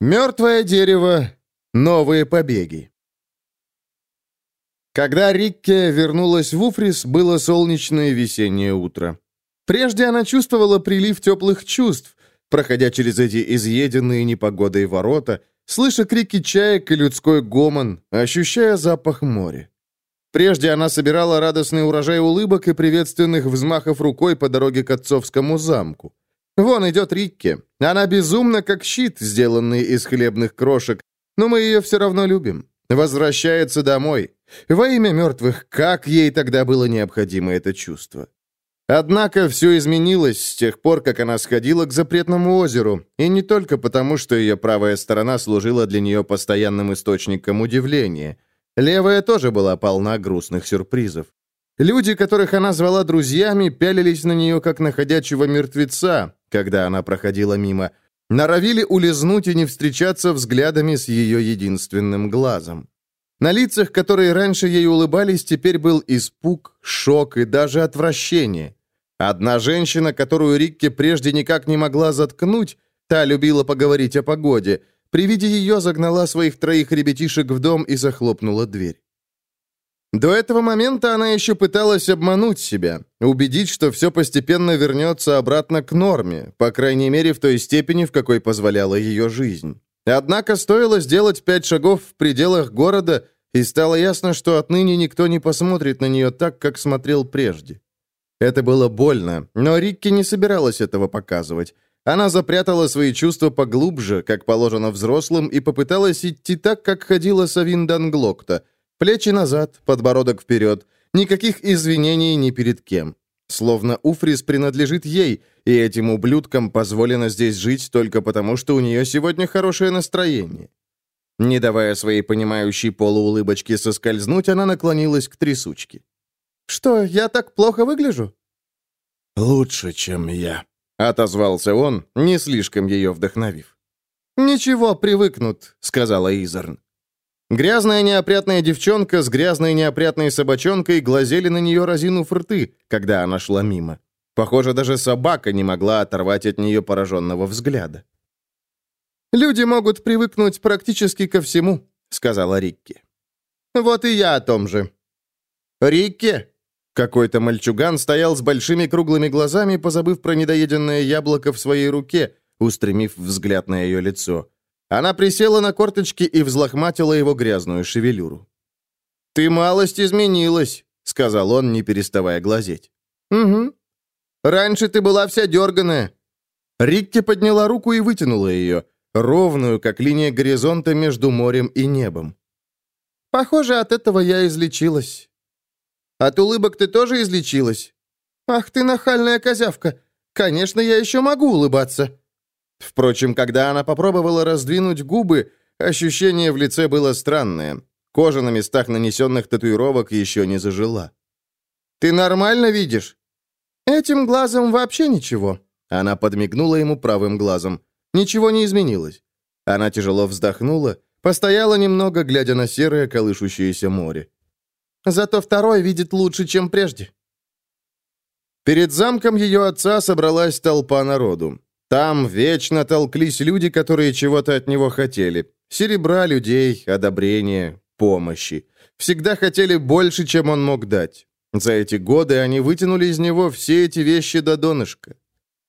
Мертвое дерево. Новые побеги. Когда Рикке вернулась в Уфрис, было солнечное весеннее утро. Прежде она чувствовала прилив теплых чувств, проходя через эти изъеденные непогодой ворота, слыша крики чаек и людской гомон, ощущая запах моря. Прежде она собирала радостный урожай улыбок и приветственных взмахов рукой по дороге к отцовскому замку. Вон идет Рикки. Она безумна, как щит, сделанный из хлебных крошек, но мы ее все равно любим. Возвращается домой. Во имя мертвых, как ей тогда было необходимо это чувство? Однако все изменилось с тех пор, как она сходила к запретному озеру, и не только потому, что ее правая сторона служила для нее постоянным источником удивления. Левая тоже была полна грустных сюрпризов. Люди, которых она звала друзьями, пялились на нее, как на ходячего мертвеца, когда она проходила мимо, норовили улизнуть и не встречаться взглядами с ее единственным глазом. На лицах, которые раньше ей улыбались, теперь был испуг, шок и даже отвращение. Одна женщина, которую Рикки прежде никак не могла заткнуть, та любила поговорить о погоде, при виде ее загнала своих троих ребятишек в дом и захлопнула дверь. До этого момента она еще пыталась обмануть себя, убедить, что все постепенно вернется обратно к норме, по крайней мере в той степени, в какой позволяла ее жизнь. Однако стоило сделать пять шагов в пределах города, и стало ясно, что отныне никто не посмотрит на нее так, как смотрел прежде. Это было больно, но Рикки не собиралась этого показывать. Она запрятала свои чувства поглубже, как положено взрослым, и попыталась идти так, как ходила Савин Данглокта — Плечи назад, подбородок вперед. Никаких извинений ни перед кем. Словно Уфрис принадлежит ей, и этим ублюдкам позволено здесь жить только потому, что у нее сегодня хорошее настроение. Не давая своей понимающей полуулыбочке соскользнуть, она наклонилась к трясучке. «Что, я так плохо выгляжу?» «Лучше, чем я», — отозвался он, не слишком ее вдохновив. «Ничего, привыкнут», — сказала Изерн. Грязная неопрятная девчонка с грязной неопрятной собачонкой глазели на нее, разинув рты, когда она шла мимо. Похоже, даже собака не могла оторвать от нее пораженного взгляда. «Люди могут привыкнуть практически ко всему», — сказала Рикки. «Вот и я о том же». «Рикки!» Какой-то мальчуган стоял с большими круглыми глазами, позабыв про недоеденное яблоко в своей руке, устремив взгляд на ее лицо. Она присела на корточки и взлохматила его грязную шевелюру. «Ты малость изменилась», — сказал он, не переставая глазеть. «Угу. Раньше ты была вся дерганая». Рикки подняла руку и вытянула ее, ровную, как линия горизонта между морем и небом. «Похоже, от этого я излечилась». «От улыбок ты тоже излечилась?» «Ах ты нахальная козявка! Конечно, я еще могу улыбаться!» Впрочем, когда она попробовала раздвинуть губы, ощущение в лице было странное. Кожа на местах нанесенных татуировок еще не зажила. «Ты нормально видишь?» «Этим глазом вообще ничего». Она подмигнула ему правым глазом. Ничего не изменилось. Она тяжело вздохнула, постояла немного, глядя на серое колышущееся море. «Зато второй видит лучше, чем прежде». Перед замком ее отца собралась толпа народу. Там вечно толклись люди, которые чего-то от него хотели. Серебра людей, одобрения, помощи. Всегда хотели больше, чем он мог дать. За эти годы они вытянули из него все эти вещи до донышка.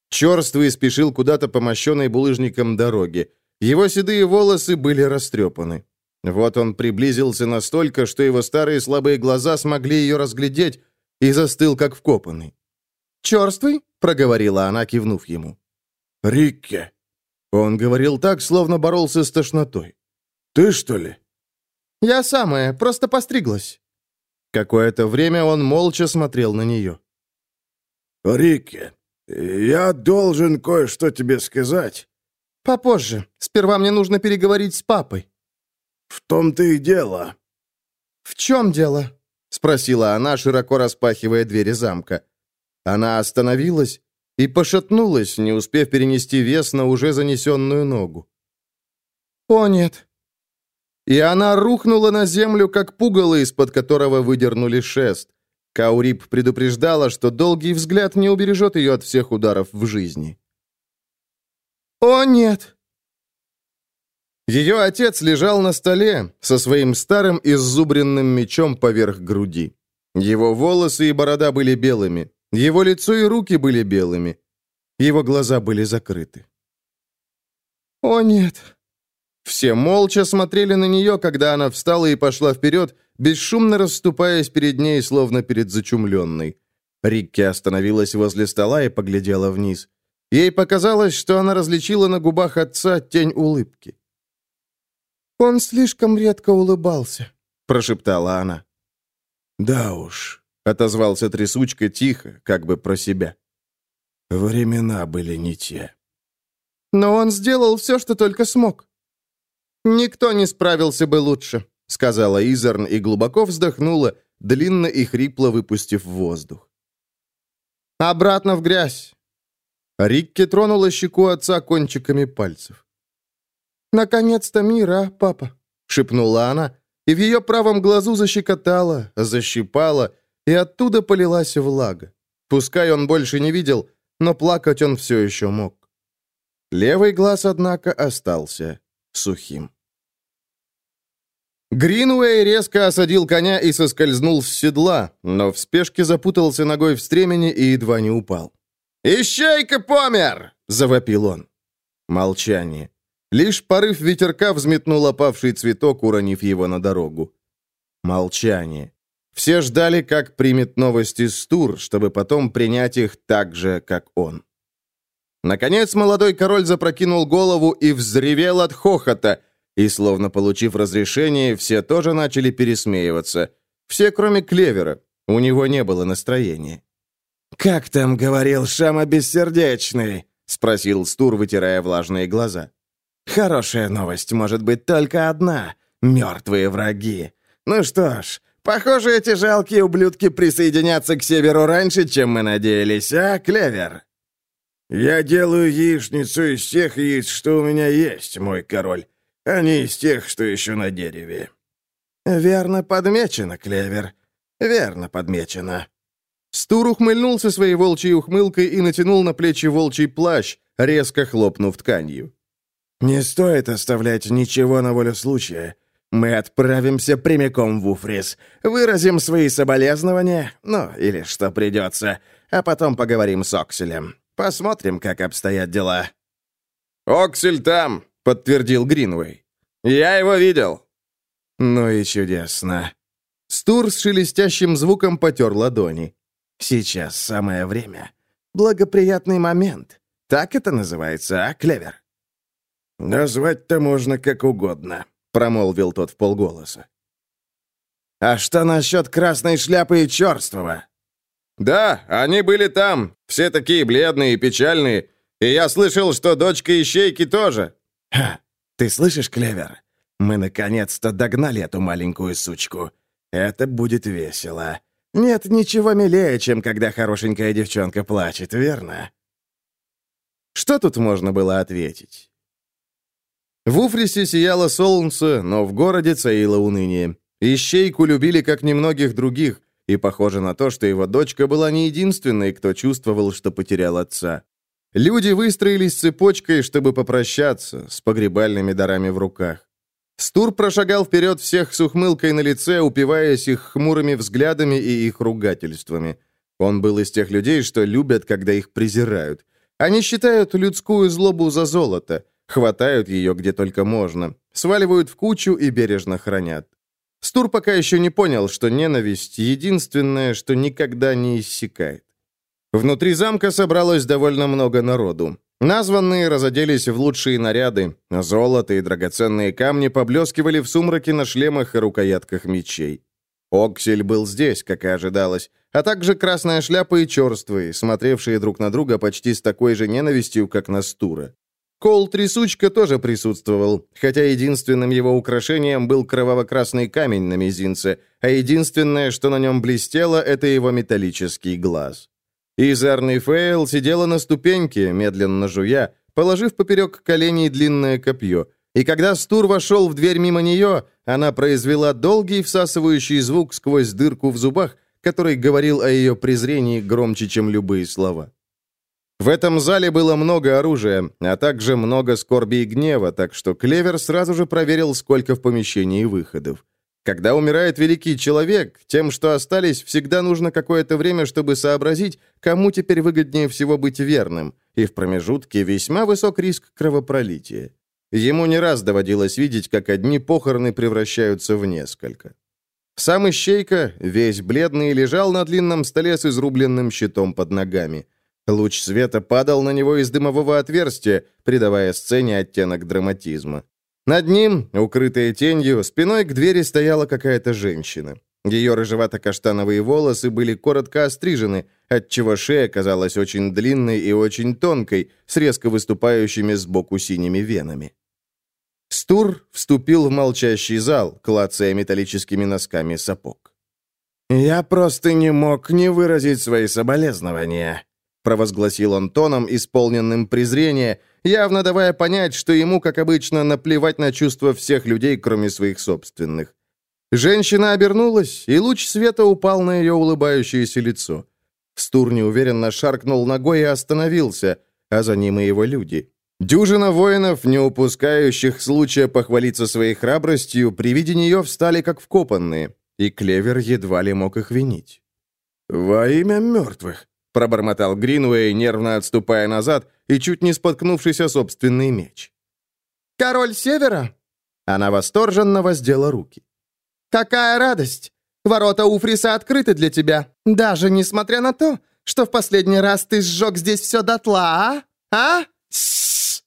Черствый спешил куда-то по мощенной булыжником дороге. Его седые волосы были растрепаны. Вот он приблизился настолько, что его старые слабые глаза смогли ее разглядеть, и застыл, как вкопанный. «Черствый?» — проговорила она, кивнув ему. Рикке!» Он говорил так, словно боролся с тошнотой. «Ты, что ли?» «Я самая, просто постриглась». Какое-то время он молча смотрел на нее. «Рикке, я должен кое-что тебе сказать». «Попозже. Сперва мне нужно переговорить с папой». «В том-то и дело». «В чем дело?» — спросила она, широко распахивая двери замка. Она остановилась, и пошатнулась, не успев перенести вес на уже занесенную ногу. «О, нет!» И она рухнула на землю, как пугало, из-под которого выдернули шест. Каурип предупреждала, что долгий взгляд не убережет ее от всех ударов в жизни. «О, нет!» Ее отец лежал на столе со своим старым иззубренным мечом поверх груди. Его волосы и борода были белыми, его лицо и руки были белыми, его глаза были закрыты. «О, нет!» Все молча смотрели на нее, когда она встала и пошла вперед, бесшумно расступаясь перед ней, словно перед зачумленной. Рикки остановилась возле стола и поглядела вниз. Ей показалось, что она различила на губах отца тень улыбки. «Он слишком редко улыбался», — прошептала она. «Да уж», — отозвался трясучка тихо, как бы про себя. «Времена были не те». «Но он сделал все, что только смог». «Никто не справился бы лучше», — сказала Изерн и глубоко вздохнула, длинно и хрипло выпустив воздух. «Обратно в грязь!» Рикки тронула щеку отца кончиками пальцев. «Наконец-то мир, а, папа?» — шепнула она, и в ее правом глазу защекотала, защипала, и оттуда полилась влага. Пускай он больше не видел, но плакать он все еще мог. Левый глаз, однако, остался сухим. Гринуэй резко осадил коня и соскользнул с седла, но в спешке запутался ногой в стремени и едва не упал. «Ищейка помер!» — завопил он. Молчание. Лишь порыв ветерка взметнул опавший цветок, уронив его на дорогу. Молчание. Все ждали, как примет новости Стур, чтобы потом принять их так же, как он. Наконец молодой король запрокинул голову и взревел от хохота, и, словно получив разрешение, все тоже начали пересмеиваться. Все, кроме Клевера. У него не было настроения. «Как там говорил Шама Бессердечный?» — спросил Стур, вытирая влажные глаза. Хорошая новость может быть только одна — мертвые враги. Ну что ж, похоже, эти жалкие ублюдки присоединятся к северу раньше, чем мы надеялись, а, Клевер? Я делаю яичницу из тех яиц, что у меня есть, мой король, а не из тех, что еще на дереве. Верно подмечено, Клевер, верно подмечено. Стур ухмыльнулся своей волчьей ухмылкой и натянул на плечи волчий плащ, резко хлопнув тканью. «Не стоит оставлять ничего на волю случая. Мы отправимся прямиком в Уфрис, выразим свои соболезнования, ну, или что придется, а потом поговорим с Окселем. Посмотрим, как обстоят дела». «Оксель там», — подтвердил Гринвей. «Я его видел». «Ну и чудесно». Стур с шелестящим звуком потер ладони. «Сейчас самое время. Благоприятный момент. Так это называется, а, Клевер?» «Назвать-то можно как угодно», — промолвил тот в полголоса. «А что насчет красной шляпы и черствого?» «Да, они были там, все такие бледные и печальные, и я слышал, что дочка Ищейки тоже». «Ха, ты слышишь, Клевер? Мы наконец-то догнали эту маленькую сучку. Это будет весело. Нет ничего милее, чем когда хорошенькая девчонка плачет, верно?» Что тут можно было ответить? В Уфрисе сияло солнце, но в городе царило уныние. Ищейку любили как немногих других, и похоже на то, что его дочка была не единственной, кто чувствовал, что потерял отца. Люди выстроились цепочкой, чтобы попрощаться, с погребальными дарами в руках. Стур прошагал вперед всех с ухмылкой на лице, упиваясь их хмурыми взглядами и их ругательствами. Он был из тех людей, что любят, когда их презирают. Они считают людскую злобу за золото, Хватают ее где только можно, сваливают в кучу и бережно хранят. Стур пока еще не понял, что ненависть — единственное, что никогда не иссякает. Внутри замка собралось довольно много народу. Названные разоделись в лучшие наряды, золото и драгоценные камни поблескивали в сумраке на шлемах и рукоятках мечей. Оксель был здесь, как и ожидалось, а также красная шляпа и черствые, смотревшие друг на друга почти с такой же ненавистью, как на Стура. Кол-трясучка тоже присутствовал, хотя единственным его украшением был кроваво-красный камень на мизинце, а единственное, что на нем блестело, это его металлический глаз. Изарный Фейл сидела на ступеньке, медленно жуя, положив поперек коленей длинное копье, и когда Стур вошел в дверь мимо нее, она произвела долгий всасывающий звук сквозь дырку в зубах, который говорил о ее презрении громче, чем любые слова. В этом зале было много оружия, а также много скорби и гнева, так что Клевер сразу же проверил, сколько в помещении выходов. Когда умирает великий человек, тем, что остались, всегда нужно какое-то время, чтобы сообразить, кому теперь выгоднее всего быть верным, и в промежутке весьма высок риск кровопролития. Ему не раз доводилось видеть, как одни похороны превращаются в несколько. Сам Ищейка, весь бледный, лежал на длинном столе с изрубленным щитом под ногами. Луч света падал на него из дымового отверстия, придавая сцене оттенок драматизма. Над ним, укрытая тенью, спиной к двери стояла какая-то женщина. Ее рыжевато-каштановые волосы были коротко острижены, отчего шея казалась очень длинной и очень тонкой, с резко выступающими сбоку синими венами. Стур вступил в молчащий зал, клацая металлическими носками сапог. «Я просто не мог не выразить свои соболезнования», провозгласил он тоном, исполненным презрения, явно давая понять, что ему, как обычно, наплевать на чувства всех людей, кроме своих собственных. Женщина обернулась, и луч света упал на ее улыбающееся лицо. Стур неуверенно шаркнул ногой и остановился, а за ним и его люди. Дюжина воинов, не упускающих случая похвалиться своей храбростью, при виде нее встали как вкопанные, и Клевер едва ли мог их винить. «Во имя мертвых», — пробормотал Гринуэй, нервно отступая назад и чуть не споткнувшись о собственный меч. «Король Севера?» Она восторженно воздела руки. «Какая радость! Ворота Уфриса открыты для тебя, даже несмотря на то, что в последний раз ты сжег здесь все дотла, а? А? Сссс!»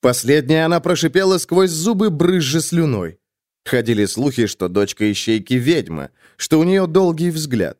Последняя она прошипела сквозь зубы, брызжа слюной. Ходили слухи, что дочка ищейки ведьма, что у нее долгий взгляд.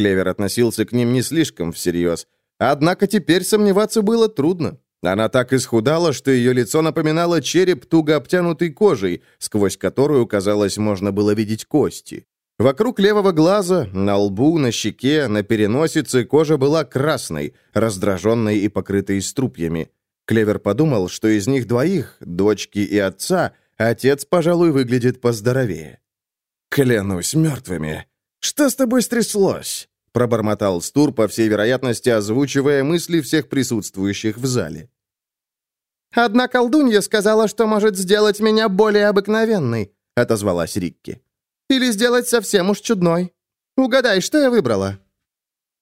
Клевер относился к ним не слишком всерьез. Однако теперь сомневаться было трудно. Она так исхудала, что ее лицо напоминало череп, туго обтянутый кожей, сквозь которую, казалось, можно было видеть кости. Вокруг левого глаза, на лбу, на щеке, на переносице кожа была красной, раздраженной и покрытой струпьями. Клевер подумал, что из них двоих, дочки и отца, отец, пожалуй, выглядит поздоровее. «Клянусь мертвыми», «Что с тобой стряслось?» — пробормотал Стур, по всей вероятности, озвучивая мысли всех присутствующих в зале. «Одна колдунья сказала, что может сделать меня более обыкновенной», — отозвалась Рикки. «Или сделать совсем уж чудной. Угадай, что я выбрала?»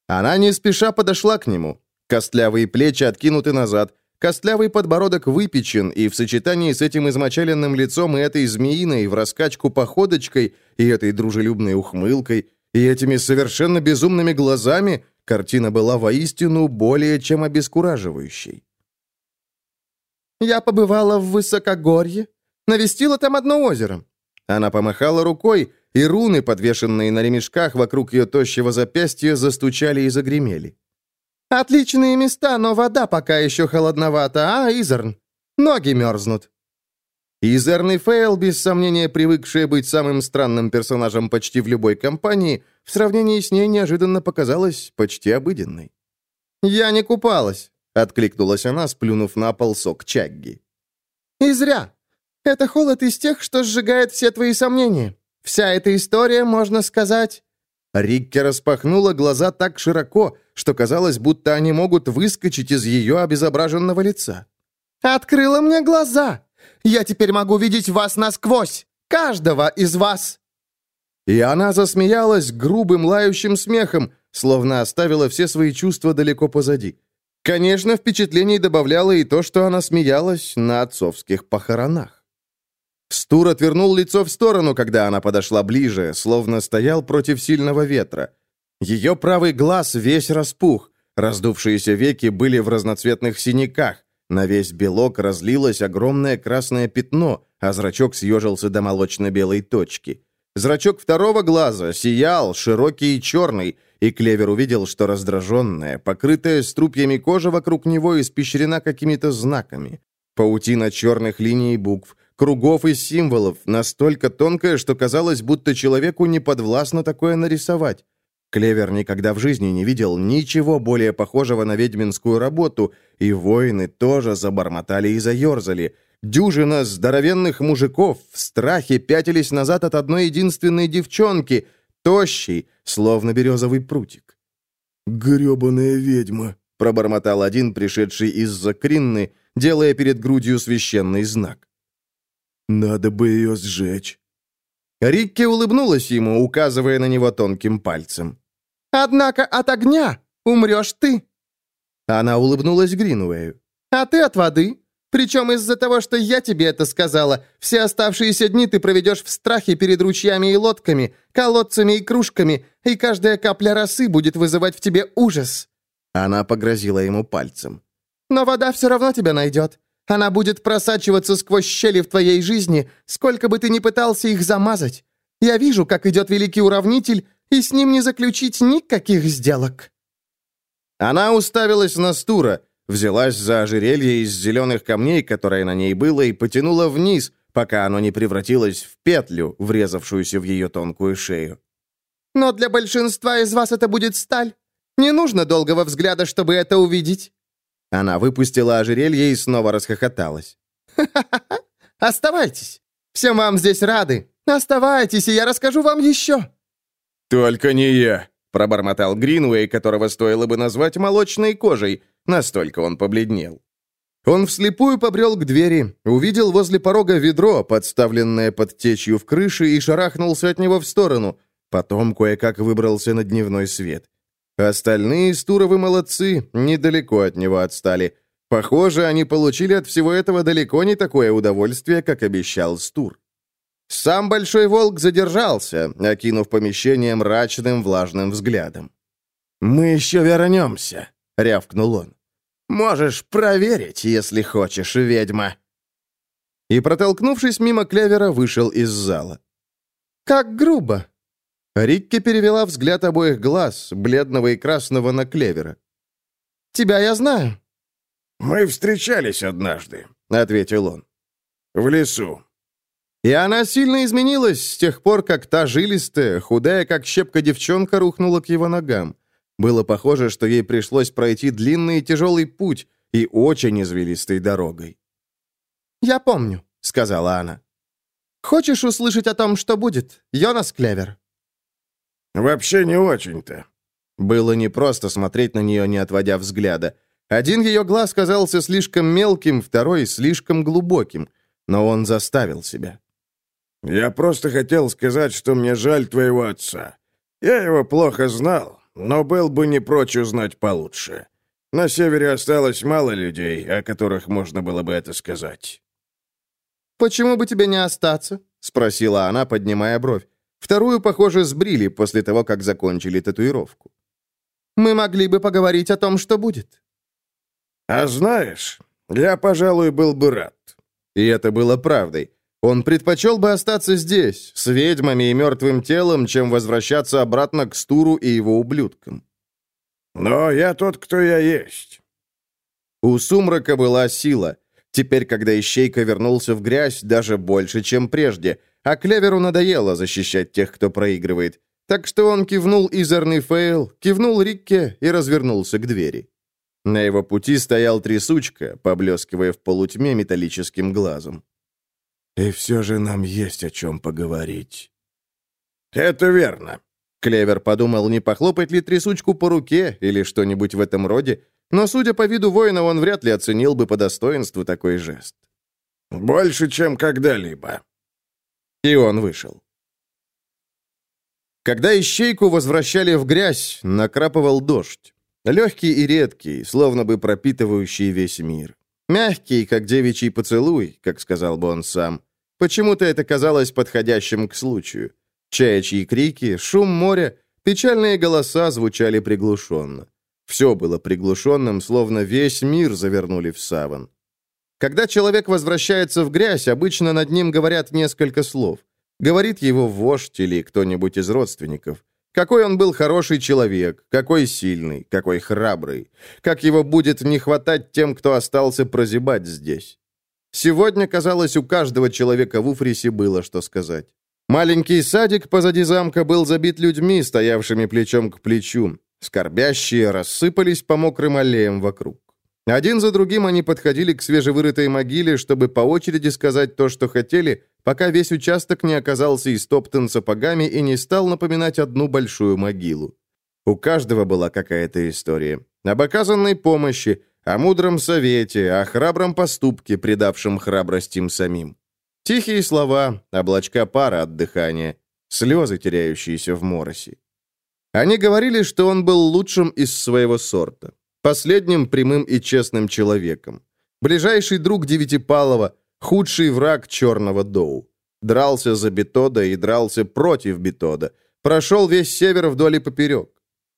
Она не спеша подошла к нему. Костлявые плечи откинуты назад, костлявый подбородок выпечен, и в сочетании с этим измочаленным лицом и этой змеиной в раскачку походочкой — и этой дружелюбной ухмылкой, и этими совершенно безумными глазами картина была воистину более чем обескураживающей. «Я побывала в Высокогорье, навестила там одно озеро». Она помахала рукой, и руны, подвешенные на ремешках вокруг ее тощего запястья, застучали и загремели. «Отличные места, но вода пока еще холодновата, а, Изерн? Ноги мерзнут». И Зерный Фейл, без сомнения привыкшая быть самым странным персонажем почти в любой компании, в сравнении с ней неожиданно показалась почти обыденной. «Я не купалась», — откликнулась она, сплюнув на пол сок Чагги. «И зря. Это холод из тех, что сжигает все твои сомнения. Вся эта история, можно сказать...» Рикки распахнула глаза так широко, что казалось, будто они могут выскочить из ее обезображенного лица. «Открыла мне глаза!» Я теперь могу видеть вас насквозь! Каждого из вас!» И она засмеялась грубым лающим смехом, словно оставила все свои чувства далеко позади. Конечно, впечатлений добавляло и то, что она смеялась на отцовских похоронах. Стур отвернул лицо в сторону, когда она подошла ближе, словно стоял против сильного ветра. Ее правый глаз весь распух, раздувшиеся веки были в разноцветных синяках, на весь белок разлилось огромное красное пятно, а зрачок съежился до молочно-белой точки. Зрачок второго глаза сиял, широкий и черный, и Клевер увидел, что раздраженная, покрытая струпьями кожа вокруг него испещрена какими-то знаками. Паутина черных линий и букв, кругов и символов, настолько тонкая, что казалось, будто человеку не подвластно такое нарисовать. Клевер никогда в жизни не видел ничего более похожего на ведьминскую работу, и воины тоже забормотали и заерзали. Дюжина здоровенных мужиков в страхе пятились назад от одной единственной девчонки, тощей, словно березовый прутик. «Гребаная ведьма», пробормотал один, пришедший из-за делая перед грудью священный знак. «Надо бы ее сжечь». Рикки улыбнулась ему, указывая на него тонким пальцем. «Однако от огня умрешь ты». Она улыбнулась Гринуэю. «А ты от воды. Причем из-за того, что я тебе это сказала, все оставшиеся дни ты проведешь в страхе перед ручьями и лодками, колодцами и кружками, и каждая капля росы будет вызывать в тебе ужас». Она погрозила ему пальцем. «Но вода все равно тебя найдет. Она будет просачиваться сквозь щели в твоей жизни, сколько бы ты ни пытался их замазать. Я вижу, как идет великий уравнитель, и с ним не заключить никаких сделок». Она уставилась на Стура, взялась за ожерелье из зеленых камней, которое на ней было, и потянула вниз, пока оно не превратилось в петлю, врезавшуюся в ее тонкую шею. «Но для большинства из вас это будет сталь. Не нужно долгого взгляда, чтобы это увидеть». Она выпустила ожерелье и снова расхохоталась. «Ха-ха-ха! Оставайтесь! Всем вам здесь рады! Оставайтесь, и я расскажу вам еще!» «Только не я!» — пробормотал Гринуэй, которого стоило бы назвать молочной кожей, настолько он побледнел. Он вслепую побрел к двери, увидел возле порога ведро, подставленное под течью в крыше, и шарахнулся от него в сторону. Потом кое-как выбрался на дневной свет. Остальные Стуровы молодцы, недалеко от него отстали. Похоже, они получили от всего этого далеко не такое удовольствие, как обещал Стур. Сам Большой Волк задержался, окинув помещение мрачным влажным взглядом. «Мы еще вернемся», — рявкнул он. «Можешь проверить, если хочешь, ведьма». И, протолкнувшись мимо Клевера, вышел из зала. «Как грубо!» Рикки перевела взгляд обоих глаз, бледного и красного, на Клевера. «Тебя я знаю». «Мы встречались однажды», — ответил он. «В лесу». И она сильно изменилась с тех пор, как та жилистая, худая, как щепка девчонка, рухнула к его ногам. Было похоже, что ей пришлось пройти длинный и тяжелый путь и очень извилистой дорогой. «Я помню», — сказала она. «Хочешь услышать о том, что будет, Йонас Клевер?» «Вообще не очень-то». Было непросто смотреть на нее, не отводя взгляда. Один ее глаз казался слишком мелким, второй — слишком глубоким, но он заставил себя. «Я просто хотел сказать, что мне жаль твоего отца. Я его плохо знал, но был бы не прочь узнать получше. На севере осталось мало людей, о которых можно было бы это сказать». «Почему бы тебе не остаться?» — спросила она, поднимая бровь. Вторую, похоже, сбрили после того, как закончили татуировку. «Мы могли бы поговорить о том, что будет». «А знаешь, я, пожалуй, был бы рад». И это было правдой. Он предпочел бы остаться здесь, с ведьмами и мертвым телом, чем возвращаться обратно к Стуру и его ублюдкам. «Но я тот, кто я есть». У сумрака была сила. Теперь, когда Ищейка вернулся в грязь, даже больше, чем прежде, а Клеверу надоело защищать тех, кто проигрывает. Так что он кивнул Изерный Фейл, кивнул Рикке и развернулся к двери. На его пути стоял трясучка, поблескивая в полутьме металлическим глазом. «И все же нам есть о чем поговорить». «Это верно». Клевер подумал, не похлопать ли трясучку по руке или что-нибудь в этом роде, но, судя по виду воина, он вряд ли оценил бы по достоинству такой жест. «Больше, чем когда-либо», и он вышел. Когда ищейку возвращали в грязь, накрапывал дождь. Легкий и редкий, словно бы пропитывающий весь мир. Мягкий, как девичий поцелуй, как сказал бы он сам. Почему-то это казалось подходящим к случаю. Чаячьи крики, шум моря, печальные голоса звучали приглушенно. Все было приглушенным, словно весь мир завернули в саван. Когда человек возвращается в грязь, обычно над ним говорят несколько слов. Говорит его вождь или кто-нибудь из родственников. Какой он был хороший человек, какой сильный, какой храбрый. Как его будет не хватать тем, кто остался прозябать здесь. Сегодня, казалось, у каждого человека в Уфрисе было что сказать. Маленький садик позади замка был забит людьми, стоявшими плечом к плечу. Скорбящие рассыпались по мокрым аллеям вокруг. Один за другим они подходили к свежевырытой могиле, чтобы по очереди сказать то, что хотели, пока весь участок не оказался истоптан сапогами и не стал напоминать одну большую могилу. У каждого была какая-то история. об оказанной помощи, о мудром совете, о храбром поступке, придавшем храбрость им самим. Тихие слова, облачка пара от дыхания, слезы, теряющиеся в моросе. Они говорили, что он был лучшим из своего сорта, последним прямым и честным человеком, ближайший друг Девятипалова, худший враг Черного Доу. Дрался за Бетода и дрался против Бетода. Прошел весь север вдоль и поперек.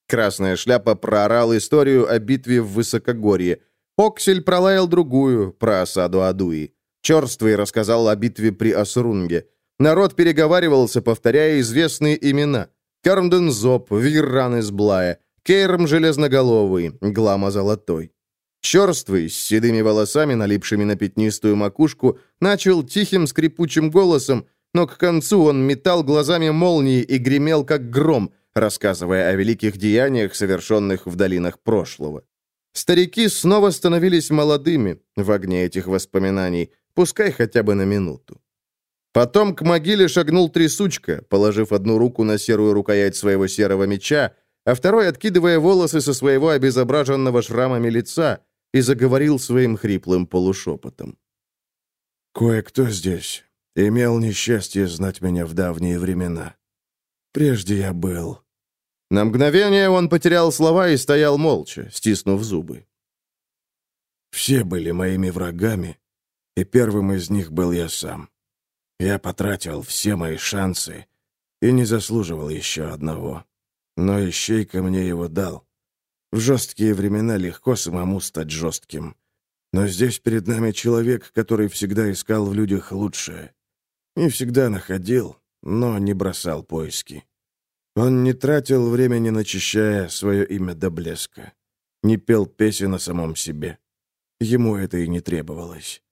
Красная шляпа проорал историю о битве в Высокогорье. Оксель пролаял другую, про осаду Адуи. Черствый рассказал о битве при Асрунге. Народ переговаривался, повторяя известные имена. Кармден Зоб, Вирран из Блая, Кейрм Железноголовый, Глама Золотой. Черствый, с седыми волосами, налипшими на пятнистую макушку, начал тихим скрипучим голосом, но к концу он метал глазами молнии и гремел, как гром, рассказывая о великих деяниях, совершенных в долинах прошлого. Старики снова становились молодыми в огне этих воспоминаний, пускай хотя бы на минуту. Потом к могиле шагнул трясучка, положив одну руку на серую рукоять своего серого меча, а второй откидывая волосы со своего обезображенного шрамами лица, и заговорил своим хриплым полушепотом. «Кое-кто здесь имел несчастье знать меня в давние времена. Прежде я был...» На мгновение он потерял слова и стоял молча, стиснув зубы. «Все были моими врагами, и первым из них был я сам. Я потратил все мои шансы и не заслуживал еще одного. Но Ищейка мне его дал. В жесткие времена легко самому стать жестким. Но здесь перед нами человек, который всегда искал в людях лучшее. И всегда находил, но не бросал поиски. Он не тратил времени, начищая свое имя до блеска. Не пел песен о самом себе. Ему это и не требовалось.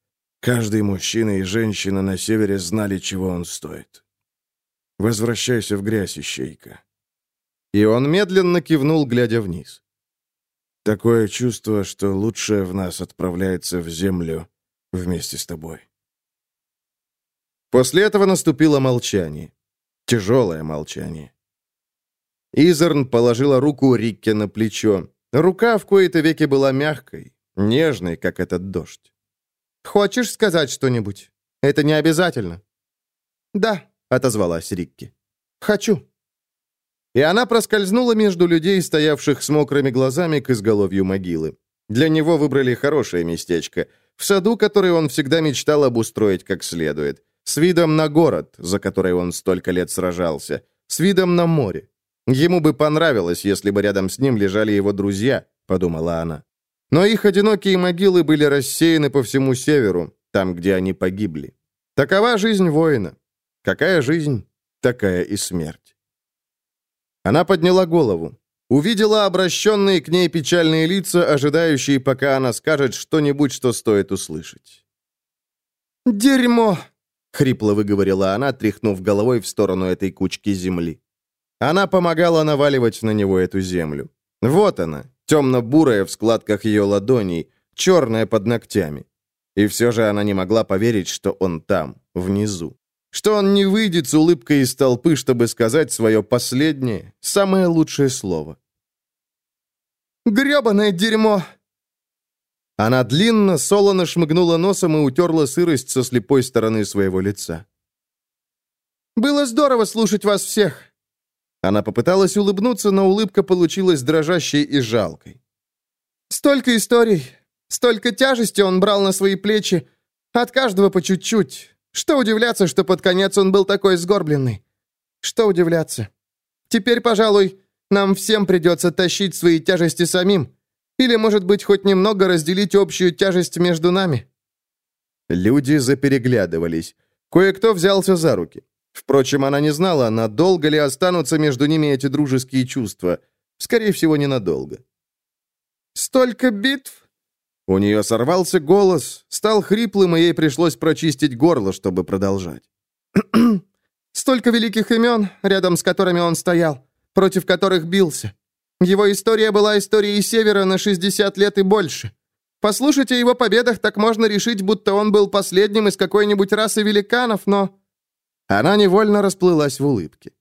Каждый мужчина и женщина на севере знали, чего он стоит. Возвращайся в грязь, ищейка. И он медленно кивнул, глядя вниз. Такое чувство, что лучшее в нас отправляется в землю вместе с тобой. После этого наступило молчание. Тяжелое молчание. Изерн положила руку Рикке на плечо. Рука в кои-то веки была мягкой, нежной, как этот дождь. «Хочешь сказать что-нибудь? Это не обязательно». «Да», — отозвалась Рикки. «Хочу». И она проскользнула между людей, стоявших с мокрыми глазами к изголовью могилы. Для него выбрали хорошее местечко, в саду, который он всегда мечтал обустроить как следует, с видом на город, за который он столько лет сражался, с видом на море. Ему бы понравилось, если бы рядом с ним лежали его друзья, подумала она. Но их одинокие могилы были рассеяны по всему северу, там, где они погибли. Такова жизнь воина. Какая жизнь, такая и смерть. Она подняла голову. Увидела обращенные к ней печальные лица, ожидающие, пока она скажет что-нибудь, что стоит услышать. «Дерьмо!» — хрипло выговорила она, тряхнув головой в сторону этой кучки земли. Она помогала наваливать на него эту землю. Вот она, темно-бурая в складках ее ладоней, черная под ногтями. И все же она не могла поверить, что он там, внизу. Что он не выйдет с улыбкой из толпы, чтобы сказать свое последнее, самое лучшее слово. «Гребаное дерьмо!» Она длинно, солоно шмыгнула носом и утерла сырость со слепой стороны своего лица. «Было здорово слушать вас всех. Она попыталась улыбнуться, но улыбка получилась дрожащей и жалкой. «Столько историй, столько тяжести он брал на свои плечи, от каждого по чуть-чуть. Что удивляться, что под конец он был такой сгорбленный? Что удивляться? Теперь, пожалуй, нам всем придется тащить свои тяжести самим. Или, может быть, хоть немного разделить общую тяжесть между нами». Люди запереглядывались. Кое-кто взялся за руки. Впрочем, она не знала, надолго ли останутся между ними эти дружеские чувства. Скорее всего, ненадолго. «Столько битв?» У нее сорвался голос, стал хриплым, и ей пришлось прочистить горло, чтобы продолжать. «Столько великих имен, рядом с которыми он стоял, против которых бился. Его история была историей Севера на 60 лет и больше. Послушайте о его победах, так можно решить, будто он был последним из какой-нибудь расы великанов, но...» Она невольно расплылась в улыбке.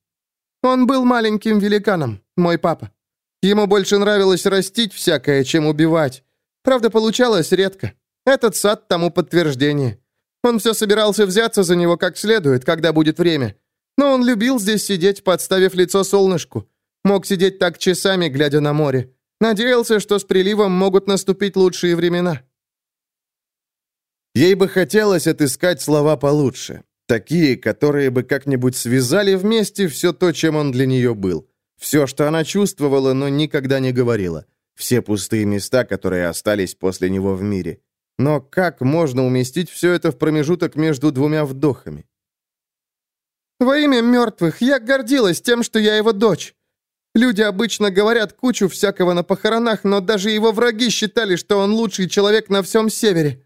«Он был маленьким великаном, мой папа. Ему больше нравилось растить всякое, чем убивать. Правда, получалось редко. Этот сад тому подтверждение. Он все собирался взяться за него как следует, когда будет время. Но он любил здесь сидеть, подставив лицо солнышку. Мог сидеть так часами, глядя на море. Надеялся, что с приливом могут наступить лучшие времена. Ей бы хотелось отыскать слова получше. Такие, которые бы как-нибудь связали вместе все то, чем он для нее был. Все, что она чувствовала, но никогда не говорила. Все пустые места, которые остались после него в мире. Но как можно уместить все это в промежуток между двумя вдохами? «Во имя мертвых я гордилась тем, что я его дочь. Люди обычно говорят кучу всякого на похоронах, но даже его враги считали, что он лучший человек на всем севере».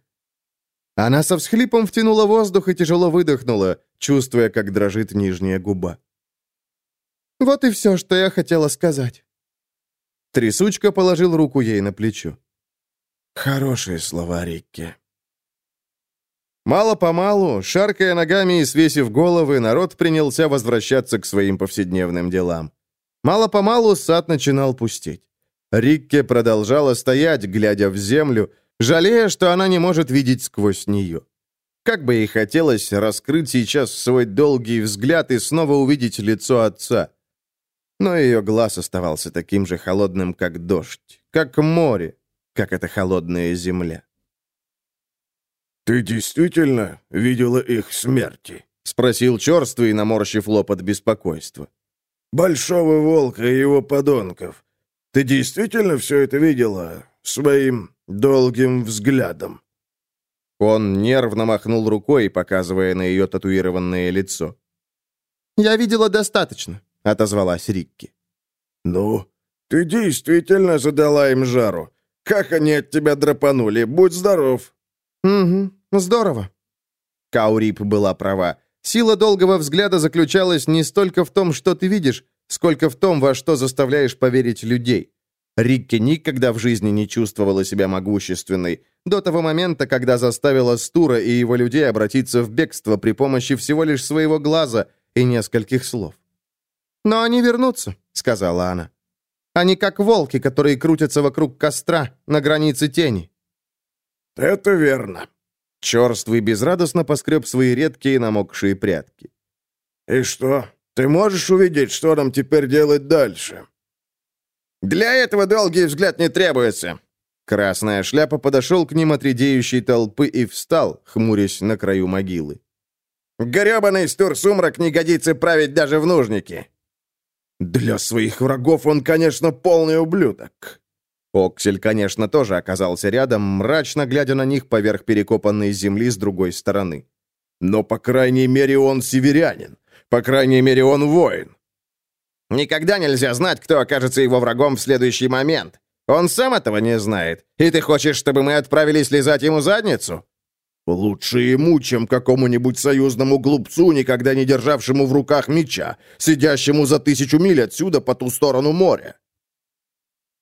Она со всхлипом втянула воздух и тяжело выдохнула, чувствуя, как дрожит нижняя губа. «Вот и все, что я хотела сказать». Трясучка положил руку ей на плечо. «Хорошие слова, Рикки». Мало-помалу, шаркая ногами и свесив головы, народ принялся возвращаться к своим повседневным делам. Мало-помалу сад начинал пустеть. Рикке продолжала стоять, глядя в землю, жалея, что она не может видеть сквозь нее. Как бы ей хотелось раскрыть сейчас свой долгий взгляд и снова увидеть лицо отца. Но ее глаз оставался таким же холодным, как дождь, как море, как эта холодная земля. «Ты действительно видела их смерти?» — спросил черствый, наморщив лоб от беспокойства. «Большого волка и его подонков. Ты действительно все это видела своим долгим взглядом?» Он нервно махнул рукой, показывая на ее татуированное лицо. «Я видела достаточно», — отозвалась Рикки. «Ну, ты действительно задала им жару. Как они от тебя драпанули? Будь здоров!» «Угу, здорово». Каурип была права. Сила долгого взгляда заключалась не столько в том, что ты видишь, сколько в том, во что заставляешь поверить людей. Рикки никогда в жизни не чувствовала себя могущественной, до того момента, когда заставила Стура и его людей обратиться в бегство при помощи всего лишь своего глаза и нескольких слов. «Но они вернутся», — сказала она. «Они как волки, которые крутятся вокруг костра на границе тени». «Это верно». Черствый безрадостно поскреб свои редкие намокшие прятки. «И что, ты можешь увидеть, что нам теперь делать дальше?» «Для этого долгий взгляд не требуется». Красная шляпа подошел к ним от редеющей толпы и встал, хмурясь на краю могилы. «Гребаный стур-сумрак не годится править даже в нужнике». «Для своих врагов он, конечно, полный ублюдок». Оксель, конечно, тоже оказался рядом, мрачно глядя на них поверх перекопанной земли с другой стороны. «Но, по крайней мере, он северянин. По крайней мере, он воин. Никогда нельзя знать, кто окажется его врагом в следующий момент. Он сам этого не знает. И ты хочешь, чтобы мы отправились лизать ему задницу?» «Лучше ему, чем какому-нибудь союзному глупцу, никогда не державшему в руках меча, сидящему за тысячу миль отсюда по ту сторону моря».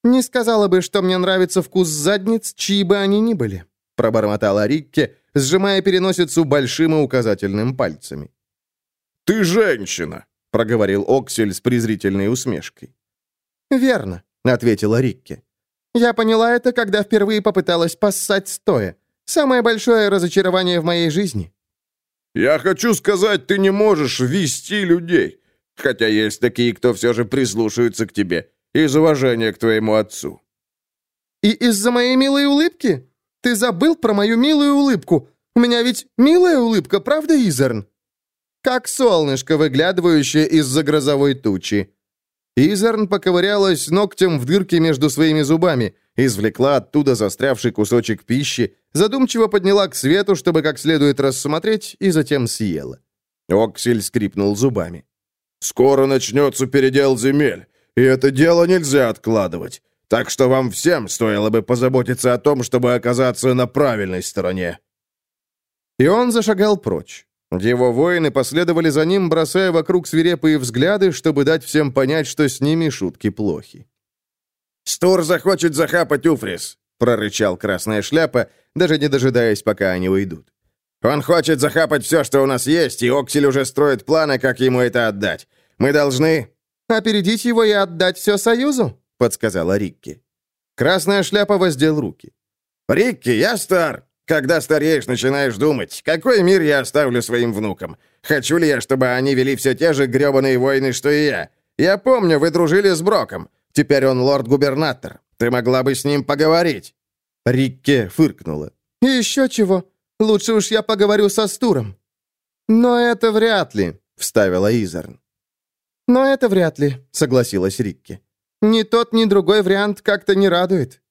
«Не сказала бы, что мне нравится вкус задниц, чьи бы они ни были», пробормотала Рикке, сжимая переносицу большим и указательным пальцами. «Ты женщина!» — проговорил Оксель с презрительной усмешкой. «Верно», — ответила Рикки. «Я поняла это, когда впервые попыталась поссать стоя. Самое большое разочарование в моей жизни». «Я хочу сказать, ты не можешь вести людей, хотя есть такие, кто все же прислушаются к тебе, из уважения к твоему отцу». «И из-за моей милой улыбки? Ты забыл про мою милую улыбку? У меня ведь милая улыбка, правда, Изерн?» как солнышко, выглядывающее из-за грозовой тучи. Изерн поковырялась ногтем в дырке между своими зубами, извлекла оттуда застрявший кусочек пищи, задумчиво подняла к свету, чтобы как следует рассмотреть, и затем съела. Оксель скрипнул зубами. «Скоро начнется передел земель, и это дело нельзя откладывать. Так что вам всем стоило бы позаботиться о том, чтобы оказаться на правильной стороне». И он зашагал прочь. Его воины последовали за ним, бросая вокруг свирепые взгляды, чтобы дать всем понять, что с ними шутки плохи. «Стур захочет захапать Уфрис», — прорычал Красная Шляпа, даже не дожидаясь, пока они уйдут. «Он хочет захапать все, что у нас есть, и Оксель уже строит планы, как ему это отдать. Мы должны...» «Опередить его и отдать все Союзу?» подсказала Рикки. Красная шляпа воздел руки. «Рикки, я стар. Когда стареешь, начинаешь думать, какой мир я оставлю своим внукам? Хочу ли я, чтобы они вели все те же гребаные войны, что и я? Я помню, вы дружили с Броком. Теперь он лорд-губернатор. Ты могла бы с ним поговорить». Рикке фыркнула. «И еще чего? Лучше уж я поговорю со Стуром». «Но это вряд ли», — вставила Изерн. «Но это вряд ли», — согласилась Рикки. Ни тот, ни другой вариант как-то не радует».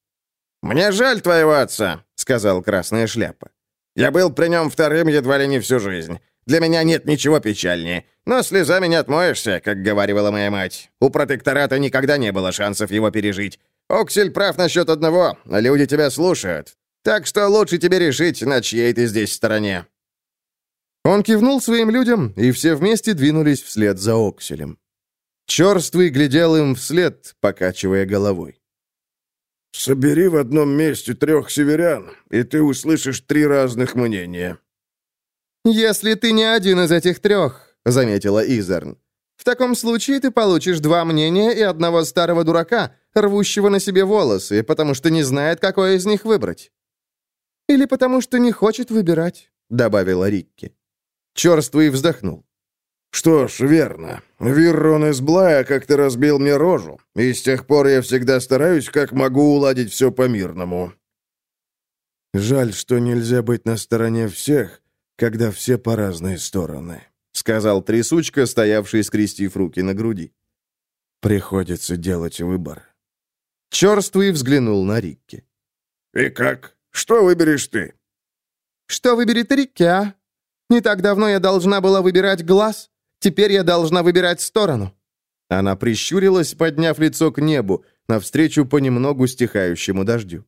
«Мне жаль твоего отца», — сказал Красная Шляпа. «Я был при нем вторым едва ли не всю жизнь. Для меня нет ничего печальнее. Но слезами не отмоешься, как говорила моя мать. У протектората никогда не было шансов его пережить. Оксель прав насчет одного, люди тебя слушают. Так что лучше тебе решить, на чьей ты здесь стороне». Он кивнул своим людям, и все вместе двинулись вслед за Окселем. Черствый глядел им вслед, покачивая головой. «Собери в одном месте трех северян, и ты услышишь три разных мнения». «Если ты не один из этих трех», — заметила Изерн. «В таком случае ты получишь два мнения и одного старого дурака, рвущего на себе волосы, потому что не знает, какое из них выбрать». «Или потому что не хочет выбирать», — добавила Рикки. Черствый вздохнул. «Что ж, верно. Виррон из Блая как-то разбил мне рожу, и с тех пор я всегда стараюсь, как могу уладить все по-мирному». «Жаль, что нельзя быть на стороне всех, когда все по разные стороны», — сказал трясучка, стоявший, скрестив руки на груди. «Приходится делать выбор». Черствый взглянул на Рикки. «И как? Что выберешь ты?» «Что выберет Рикки, а? Не так давно я должна была выбирать глаз, Теперь я должна выбирать сторону». Она прищурилась, подняв лицо к небу, навстречу понемногу стихающему дождю.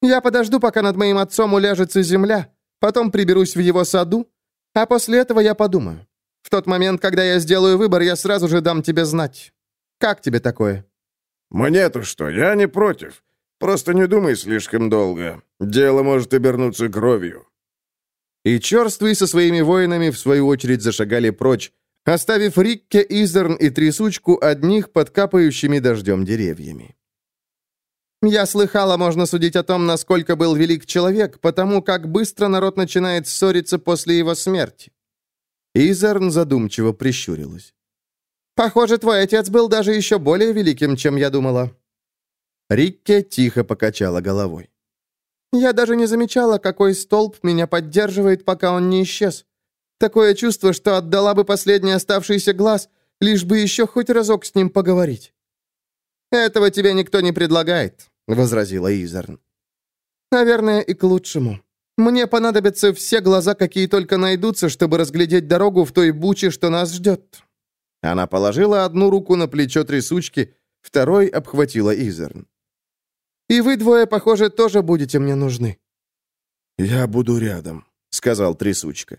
«Я подожду, пока над моим отцом уляжется земля, потом приберусь в его саду, а после этого я подумаю. В тот момент, когда я сделаю выбор, я сразу же дам тебе знать. Как тебе такое?» «Мне-то что, я не против. Просто не думай слишком долго. Дело может обернуться кровью». И черствые со своими воинами, в свою очередь, зашагали прочь, оставив Рикке, Изерн и Трясучку одних под капающими дождем деревьями. «Я слыхала, можно судить о том, насколько был велик человек, потому как быстро народ начинает ссориться после его смерти». Изерн задумчиво прищурилась. «Похоже, твой отец был даже еще более великим, чем я думала». Рикке тихо покачала головой. Я даже не замечала, какой столб меня поддерживает, пока он не исчез. Такое чувство, что отдала бы последний оставшийся глаз, лишь бы еще хоть разок с ним поговорить». «Этого тебе никто не предлагает», — возразила Изерн. «Наверное, и к лучшему. Мне понадобятся все глаза, какие только найдутся, чтобы разглядеть дорогу в той буче, что нас ждет». Она положила одну руку на плечо трясучки, второй обхватила Изерн. И вы двое, похоже, тоже будете мне нужны». «Я буду рядом», — сказал трясучка.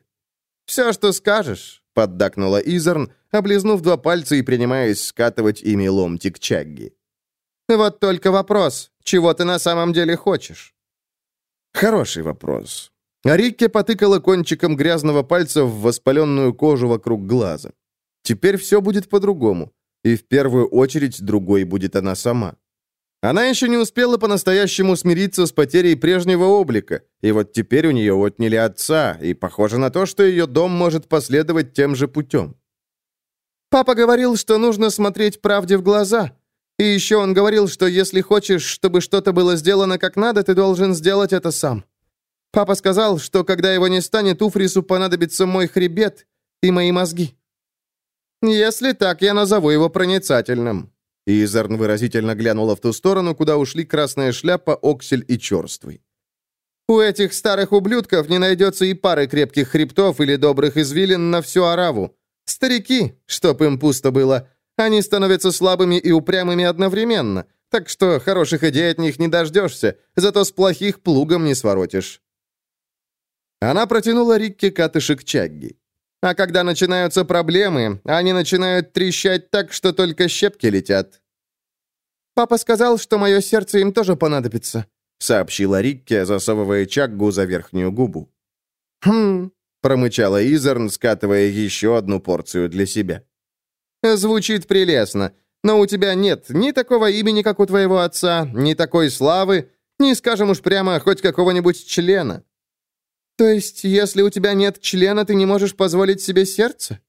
«Все, что скажешь», — поддакнула Изерн, облизнув два пальца и принимаясь скатывать ими ломтик чагги. «Вот только вопрос, чего ты на самом деле хочешь?» «Хороший вопрос». Рикке потыкала кончиком грязного пальца в воспаленную кожу вокруг глаза. «Теперь все будет по-другому, и в первую очередь другой будет она сама». Она еще не успела по-настоящему смириться с потерей прежнего облика, и вот теперь у нее отняли отца, и похоже на то, что ее дом может последовать тем же путем. «Папа говорил, что нужно смотреть правде в глаза. И еще он говорил, что если хочешь, чтобы что-то было сделано как надо, ты должен сделать это сам. Папа сказал, что когда его не станет, Уфрису понадобится мой хребет и мои мозги. Если так, я назову его проницательным», и Изарн выразительно глянула в ту сторону, куда ушли красная шляпа, оксель и черствый. «У этих старых ублюдков не найдется и пары крепких хребтов или добрых извилин на всю ораву. Старики, чтоб им пусто было, они становятся слабыми и упрямыми одновременно, так что хороших идей от них не дождешься, зато с плохих плугом не своротишь». Она протянула Рикке катышек Чагги. А когда начинаются проблемы, они начинают трещать так, что только щепки летят. «Папа сказал, что мое сердце им тоже понадобится», — сообщила Рикке, засовывая чаггу за верхнюю губу. «Хм», — промычала Изерн, скатывая еще одну порцию для себя. «Звучит прелестно. но у тебя нет ни такого имени, как у твоего отца, ни такой славы, ни, скажем уж прямо, хоть какого-нибудь члена». «То есть, если у тебя нет члена, ты не можешь позволить себе сердце?»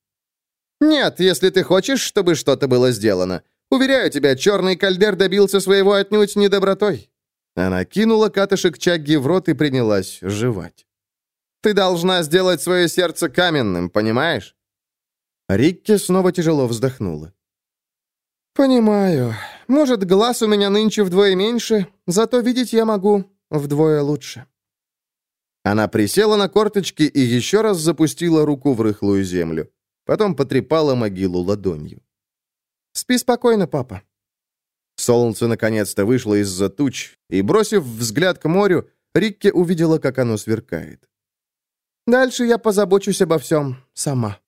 «Нет, если ты хочешь, чтобы что-то было сделано. Уверяю тебя, черный кальдер добился своего отнюдь недобротой». Она кинула катышек Чагги в рот и принялась жевать. «Ты должна сделать свое сердце каменным, понимаешь?» Рикки снова тяжело вздохнула. «Понимаю. Может, глаз у меня нынче вдвое меньше, зато видеть я могу вдвое лучше». Она присела на корточки и еще раз запустила руку в рыхлую землю. Потом потрепала могилу ладонью. «Спи спокойно, папа». Солнце наконец-то вышло из-за туч, и, бросив взгляд к морю, Рикке увидела, как оно сверкает. «Дальше я позабочусь обо всем сама».